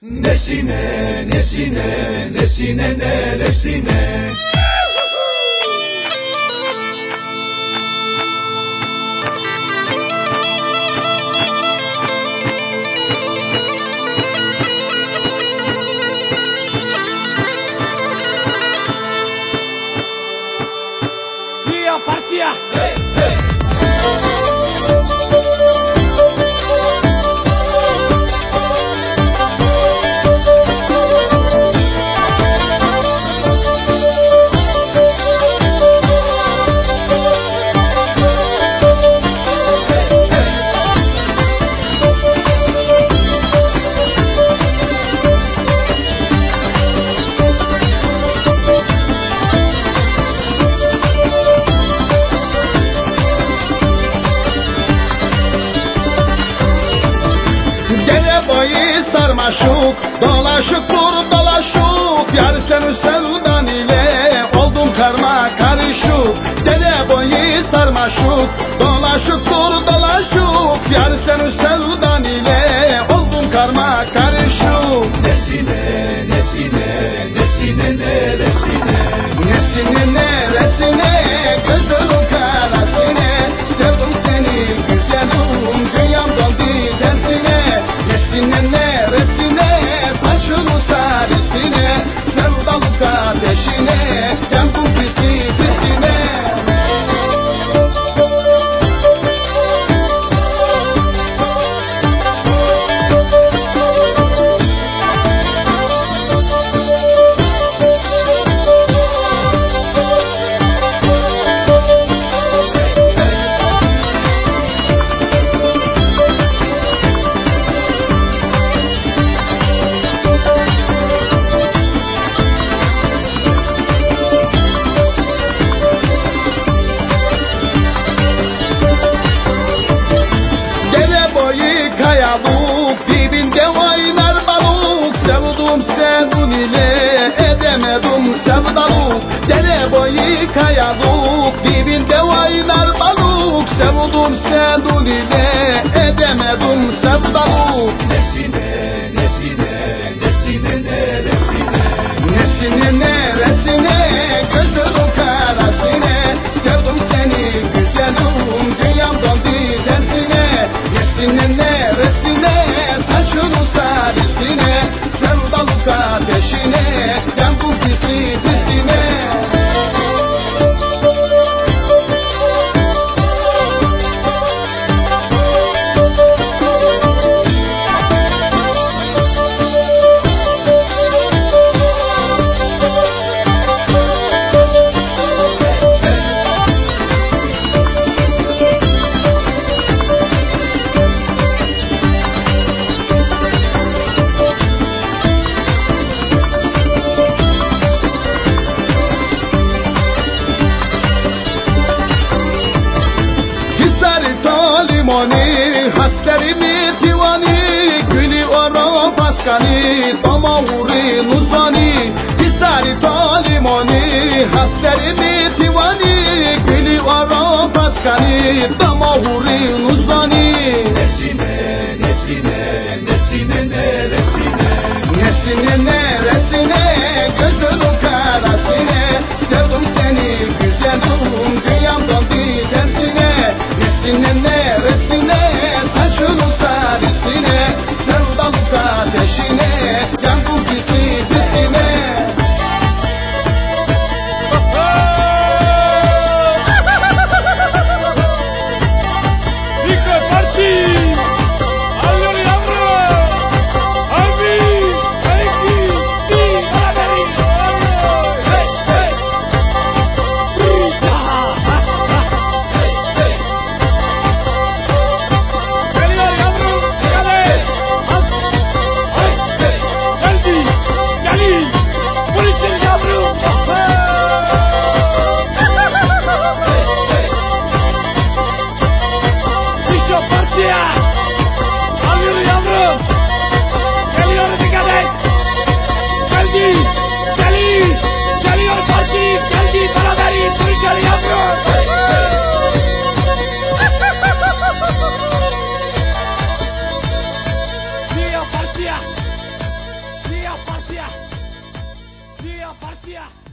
Nesine, nesine, nesine, neresine? dolaşık Dolaşık dur dolaşık Yar seni sevdan ile Oldum karma karışık. Dere boyu sarmaşık. kayalık Dibinde oynar balık Sevdum sen ulile Elimi divani gülü aram paskani Dam Yeah.